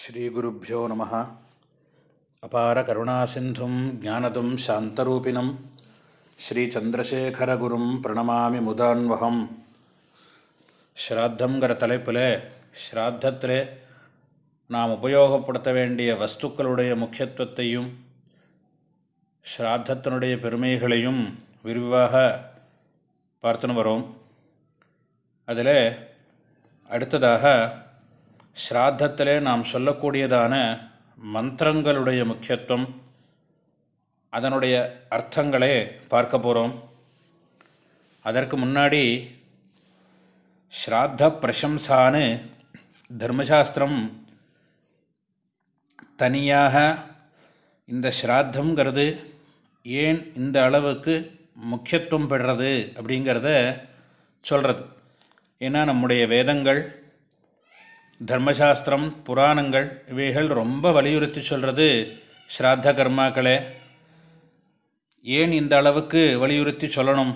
ஸ்ரீகுருப்போ நம. அபார கருணாசிந்தும் ஜானதும் சாந்தரூபிணம். ஸ்ரீச்சந்திரசேகரகுரும் பிரணமாமி முதான்வகம். ஸ்ராத்தங்கிற தலைப்பில் ஸ்ராத்தத்தில் நாம் உபயோகப்படுத்த வேண்டிய வஸ்துக்களுடைய முக்கியத்துவத்தையும் ஸ்ராத்தத்தினுடைய பெருமைகளையும் விரிவாக பார்த்துன்னு வரோம். அதில் அடுத்ததாக ஸ்ராத்தத்திலே நாம் சொல்லக்கூடியதான மந்திரங்களுடைய முக்கியத்துவம். அதனுடைய அர்த்தங்களே பார்க்க போகிறோம் அதற்கு முன்னாடி ஸ்ராத்த பிரசம்சான்னு தர்மசாஸ்திரம் தனியாக இந்த ஸ்ராத்தங்கிறது ஏன் இந்த அளவுக்கு முக்கியத்துவம் பெறுறது அப்படிங்கிறத சொல்கிறது ஏன்னா நம்முடைய வேதங்கள் தர்மசாஸ்திரம் புராணங்கள் இவைகள் ரொம்ப வலியுறுத்தி சொல்கிறது ஸ்ராத்த கர்மாக்களே. ஏன் இந்த அளவுக்கு வலியுறுத்தி சொல்லணும்?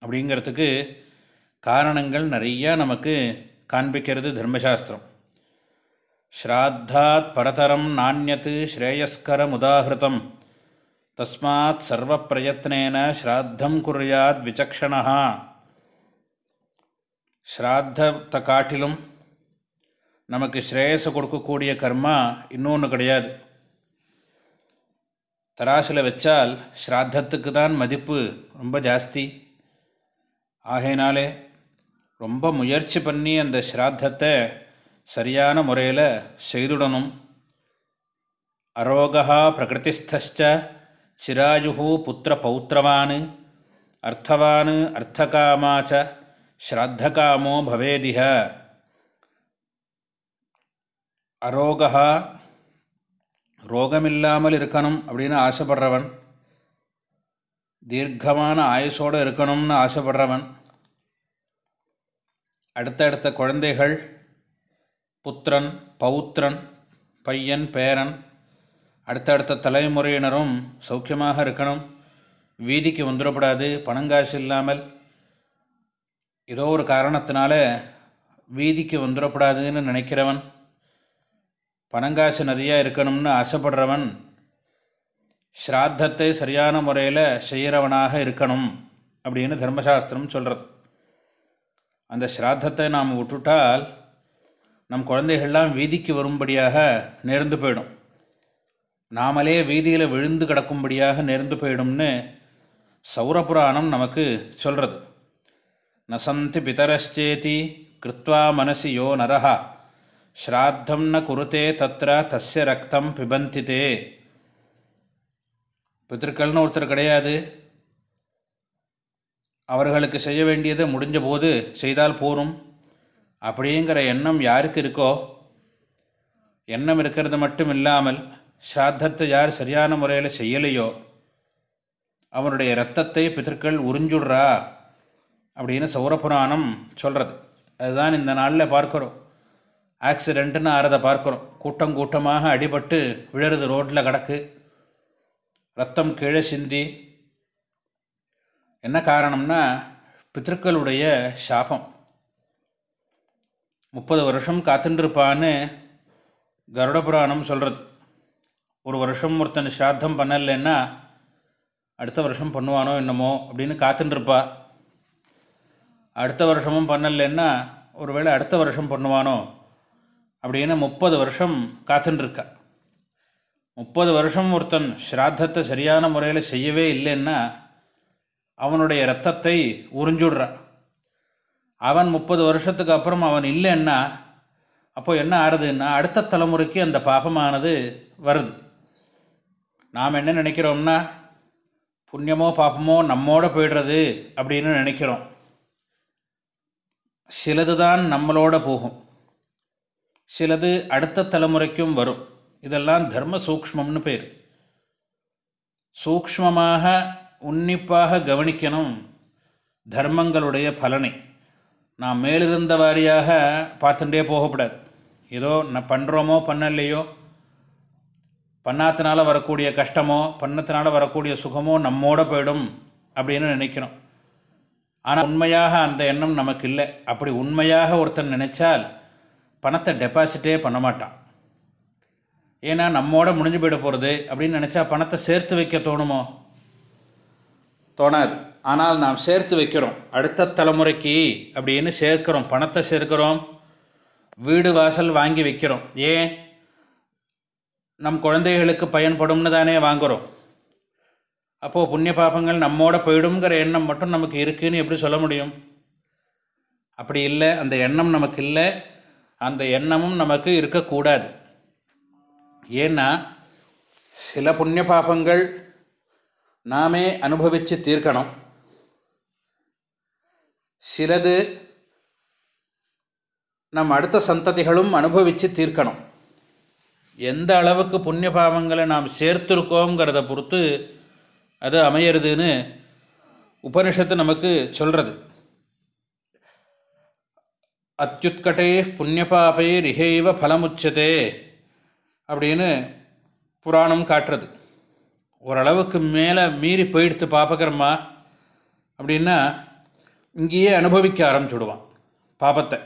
அப்படிங்கிறதுக்கு காரணங்கள் நிறையா நமக்கு காண்பிக்கிறது தர்மசாஸ்திரம். ஸ்ராத்தாத் பரதரம் நானியத்து ஸ்ரேயஸ்கரம் உதாகிருதம் தஸ்மாத் சர்வ பிரயத்னேன ஸ்ராத்தம் குறியாத் விசக்ஷணா ஸ்ராத்தத்தை காட்டிலும் நமக்கு ஸ்ரேயஸை கொடுக்கக்கூடிய கர்மா இன்னொன்று கிடையாது. தராசில் வச்சால் ஸ்ராத்தத்துக்கு தான் மதிப்பு ரொம்ப ஜாஸ்தி. ஆகையினாலே ரொம்ப முயற்சி பண்ணி அந்த ஸ்ராத்தத்தை சரியான முறையில் செய்துடணும். அரோகா பிரகிருதிஸ்த சிராயு புத்திர பௌத்திரவான் அர்த்தவான் அர்த்தகாமாச்ச ஸ்ராத்தகாமோ பவேதிஹ. அரோகா ரோகமில்லாமல் இருக்கணும் அப்படின்னு ஆசைப்படுறவன் தீர்க்கமான ஆயுசோடு இருக்கணும்னு ஆசைப்படுறவன் அடுத்தடுத்த குழந்தைகள் புத்திரன் பௌத்திரன் பையன் பேரன் அடுத்தடுத்த தலைமுறையினரும் சௌக்கியமாக இருக்கணும். வீதிக்கு வந்துடப்படாது பணங்காசு இல்லாமல். ஏதோ ஒரு காரணத்தினால வீதிக்கு வந்துடப்படாதுன்னு நினைக்கிறவன் பணங்காசு நிறையா இருக்கணும்னு ஆசைப்படுறவன் ஸ்ராத்தத்தை சரியான முறையில் செய்கிறவனாக இருக்கணும் அப்படின்னு தர்மசாஸ்திரம் சொல்கிறது அந்த ஸ்ராத்தத்தை நாம் விட்டுட்டால் நம் குழந்தைகள்லாம் வீதிக்கு வரும்படியாக நேர்ந்து போயிடும். நாமளே வீதியில் விழுந்து கிடக்கும்படியாக நேர்ந்து போயிடும்னு சௌரபுராணம் நமக்கு சொல்கிறது நசந்தி பிதரச்சேதி கிருத்வா மனசி யோ நரஹா. ஸ்ராத்தம் ந குருத்தே தத்திர தஸ்ய ரத்தம் பிபந்தித்தே பித்திருக்கள்னு ஒருத்தர் கிடையாது. அவர்களுக்கு செய்ய வேண்டியது முடிஞ்ச போது செய்தால் போரும். அப்படிங்கிற எண்ணம் யாருக்கு இருக்கோ? எண்ணம் இருக்கிறது மட்டும் இல்லாமல் ஸ்ராத்தத்தை யார் சரியான முறையில் செய்யலையோ? அவனுடைய இரத்தத்தை பித்திருக்கள் உறிஞ்சுடுறா அப்படின்னு சௌரபுராணம் சொல்கிறது அதுதான் இந்த நாளில் பார்க்குறோம். ஆக்சிடெண்ட்டுன்னு ஆறதை பார்க்குறோம். கூட்டம் கூட்டமாக அடிபட்டு விழுறது ரோட்டில் கிடக்கு. ரத்தம் கீழே சிந்தி. என்ன காரணம்னா பித்திருக்களுடைய சாபம். முப்பது வருஷம் காத்துட்டுருப்பான்னு கருட புராணம் சொல்கிறது ஒரு வருஷம் ஒருத்தன் ஸ்ராத்தம் பண்ணலைன்னா அடுத்த வருஷம் பண்ணுவானோ என்னமோ அப்படின்னு காத்துட்டுருப்பா அடுத்த வருஷமும் பண்ணலைன்னா ஒருவேளை அடுத்த வருஷம் பண்ணுவானோ அப்படின்னு முப்பது வருஷம் காத்துன்ருக்கா முப்பது வருஷம் ஒருத்தன் ஸ்ராத்தத்தை சரியான முறையில் செய்யவே இல்லைன்னா அவனுடைய இரத்தத்தை உறிஞ்சுடுறான் அவன் முப்பது வருஷத்துக்கு அப்புறம் அவன் இல்லைன்னா அப்போது என்ன ஆறுதுன்னா அடுத்த தலைமுறைக்கு அந்த பாபமானது வருது. நாம் என்ன நினைக்கிறோம்னா புண்ணியமோ பாப்பமோ நம்மோட போயிடுறது அப்படின்னு நினைக்கிறோம். சிலது தான் நம்மளோட போகும். சிலது அடுத்த தலைமுறைக்கும் வரும். இதெல்லாம் தர்ம சூக்ஷ்மம்னு பேர். சூக்ஷ்மமாக உன்னிப்பாக கவனிக்கணும். தர்மங்களுடைய பலனை. நாம் மேலிருந்த வாரியாக பார்த்துட்டே போகக்கூடாது. ஏதோ நான் பண்ணுறோமோ பண்ணலையோ பண்ணாத்தினால வரக்கூடிய கஷ்டமோ பண்ணத்தினால வரக்கூடிய சுகமோ நம்மோட போயிடும் அப்படின்னு நினைக்கிறோம் ஆனால் உண்மையாக அந்த எண்ணம் நமக்கு இல்லை. அப்படி உண்மையாக ஒருத்தன் நினைச்சால் பணத்தை டெபாசிட்டே பண்ண மாட்டான். ஏன்னா நம்மோட முடிஞ்சு போயிட போகிறது அப்படின்னு நினச்சா பணத்தை சேர்த்து வைக்க தோணுமோ? தோணாது. ஆனால் நாம் சேர்த்து வைக்கிறோம். அடுத்த தலைமுறைக்கு அப்படின்னு சேர்க்கிறோம். பணத்தை சேர்க்கிறோம். வீடு வாசல் வாங்கி வைக்கிறோம். ஏன்? நம் குழந்தைகளுக்கு பயன்படும்னு தானே வாங்குகிறோம் அப்போது புண்ணிய பாபங்கள் நம்மோட போயிடுங்கிற எண்ணம் மட்டும் நமக்கு இருக்குதுன்னு எப்படி சொல்ல முடியும்? அப்படி இல்லை. அந்த எண்ணம் நமக்கு இல்லை. அந்த எண்ணமும் நமக்கு இருக்கக்கூடாது. ஏன்னா சில புண்ணிய பாபங்கள் நாமே அனுபவித்து தீர்க்கணும். சிலது நம் அடுத்த சந்ததிகளும் அனுபவித்து தீர்க்கணும். எந்த அளவுக்கு புண்ணிய பாவங்களை நாம் சேர்த்துருக்கோங்கிறத பொறுத்து அது அமையிறதுன்னு உபனிஷத்து நமக்கு சொல்கிறது அத்யுத்கட்டே புண்ணியபாபை ரிஹைவ பலமுச்சதே அப்படின்னு புராணம் காட்டுறது. ஓரளவுக்கு மேலே மீறி போயிடுத்து பாபகர்மா அப்படின்னா இங்கேயே அனுபவிக்க ஆரம்பிச்சுடுவான் பாபத்தை.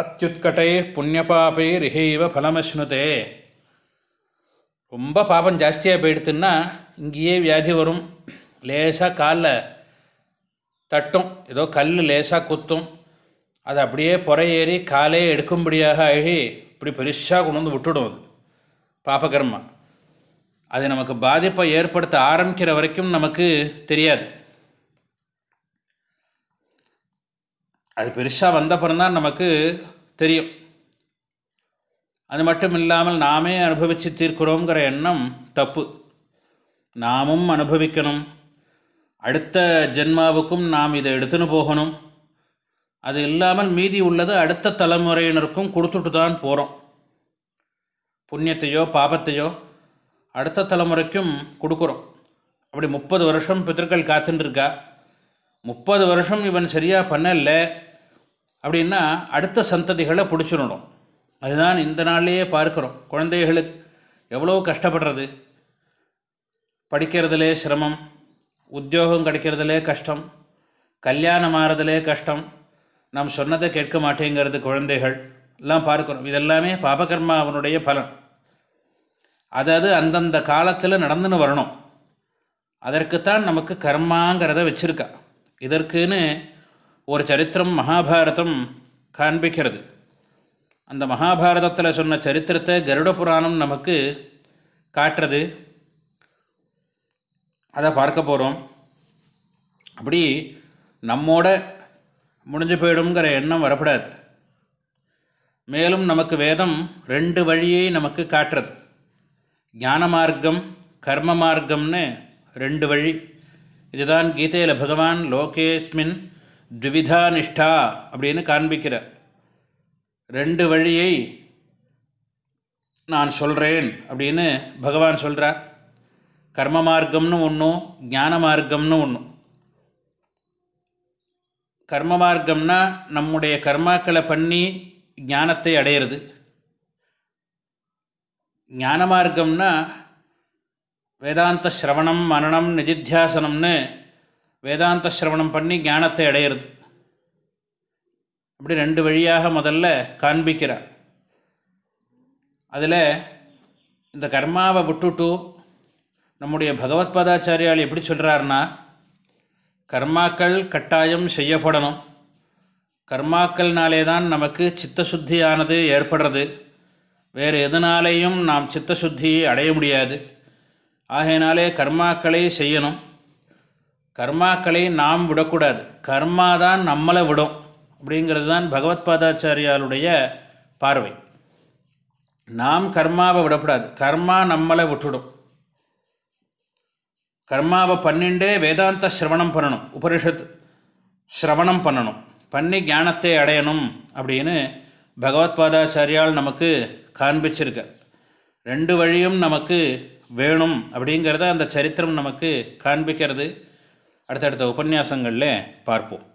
அத்யுத்கட்டே புண்ணியபாபை ரிஹைவ பலமஸ்னுதே. ரொம்ப பாபம் ஜாஸ்தியாக போயிடுத்துன்னா இங்கேயே வியாதி வரும். லேசாக காலில் தட்டும். ஏதோ கல் லேசாக குத்தும். அது அப்படியே புறையேறி காலே எடுக்கும்படியாக அழகி இப்படி பெருசாக கொண்டு வந்து விட்டுடும் அது. பாபகர்மா. அது நமக்கு பாதிப்பை ஏற்படுத்த ஆரம்பிக்கிற வரைக்கும் நமக்கு தெரியாது. அது பெருசாக வந்தப்புறம்தான் நமக்கு தெரியும். அது மட்டும் இல்லாமல் நாமே அனுபவித்து தீர்க்கிறோங்கிற எண்ணம் தப்பு. நாமும் அனுபவிக்கணும். அடுத்த ஜென்மாவுக்கும் நாம் இதை எடுத்துன்னு போகணும். அது இல்லாமல் மீதி உள்ளது அடுத்த தலைமுறையினருக்கும் கொடுத்துட்டு தான் போகிறோம் புண்ணியத்தையோ பாபத்தையோ அடுத்த தலைமுறைக்கும் கொடுக்குறோம். அப்படி முப்பது வருஷம் பித்தர்கள் காத்துட்டுருக்கா முப்பது வருஷம் இவன் சரியாக பண்ணல. அப்படின்னா அடுத்த சந்ததிகளை பிடிச்சிடணும். அதுதான் இந்த நாள்லேயே பார்க்குறோம். குழந்தைகளுக்கு எவ்வளோ கஷ்டப்படுறது? படிக்கிறதுலே சிரமம் உத்தியோகம் கிடைக்கிறதுலே கஷ்டம் கல்யாணம் ஆகிறதுலே கஷ்டம் நாம் சொன்னதை கேட்க மாட்டேங்கிறது குழந்தைகள் எல்லாம் பார்க்கணும். இதெல்லாமே பாபகர்மா அவனுடைய பலன். அதாவது அந்தந்த காலத்தில் நடந்துன்னு வரணும். அதற்குத்தான் நமக்கு கர்மாங்கிறத வச்சுருக்கா. இதற்குன்னு ஒரு சரித்திரம் மகாபாரதம் காண்பிக்கிறது. அந்த மகாபாரதத்தில் சொன்ன சரித்திரத்தை கருட புராணம் நமக்கு காட்டுறது. அதை பார்க்க போகிறோம் அப்படி நம்மோட முடிஞ்சு போயிடுங்கிற எண்ணம் வரப்படாது. மேலும் நமக்கு வேதம் ரெண்டு வழியை நமக்கு காட்டுறது. ஞான மார்க்கம் கர்ம மார்க்கம்னு ரெண்டு வழி. இதுதான் கீதையில் பகவான் லோகேஸ்மின் த்விவிதா நிஷ்டா அப்படின்னு காண்பிக்கிறார். ரெண்டு வழியை நான் சொல்கிறேன் அப்படின்னு பகவான் சொல்கிறார் கர்ம மார்க்கம்னு ஒன்றும் ஞான மார்க்கம்னு ஒன்றும் கர்ம மார்க்கம்னா நம்முடைய கர்மாக்களை பண்ணி ஞானத்தை அடையிறது. ஞான மார்க்கம்னா வேதாந்த ஸ்ரவணம் மரணம் நிதித்தியாசனம்னு வேதாந்த ஸ்ரவணம் பண்ணி ஞானத்தை அடையிறது. அப்படி ரெண்டு வழியாக முதல்ல காண்பிக்கிறார். அதில் இந்த கர்மாவை விட்டுட்டு நம்முடைய பகவத்பாதாச்சாரியால் எப்படி சொல்கிறாருன்னா கர்மாக்கள் கட்டாயம் செய்யப்படணும். கர்மாக்கள்னாலே தான் நமக்கு சித்தசுத்தியானது ஏற்படுறது. வேறு எதனாலேயும் நாம் சித்தசுத்தியை அடைய முடியாது. ஆகையினாலே கர்மாக்களை செய்யணும். கர்மாக்களை நாம் விடக்கூடாது. கர்மா தான் நம்மளை விடும் அப்படிங்கிறது தான் பகவத்பாதாச்சாரியாலுடைய பார்வை. நாம் கர்மாவை விடக்கூடாது. கர்மா நம்மளை விட்டுடும். கர்மாவை பண்ணிண்டே வேதாந்த சிரவணம் பண்ணணும் உபனிஷத் சிரவணம் பண்ணணும். பண்ணி ஞானத்தை அடையணும் அப்படின்னு பகவத் பாதாச்சாரியால் நமக்கு காண்பிச்சிருக்க. ரெண்டு வழியும் நமக்கு வேணும் அப்படிங்கிறத அந்த சரித்திரம் நமக்கு காண்பிக்கிறது. அடுத்தடுத்த உபன்யாசங்களில் பார்ப்போம்.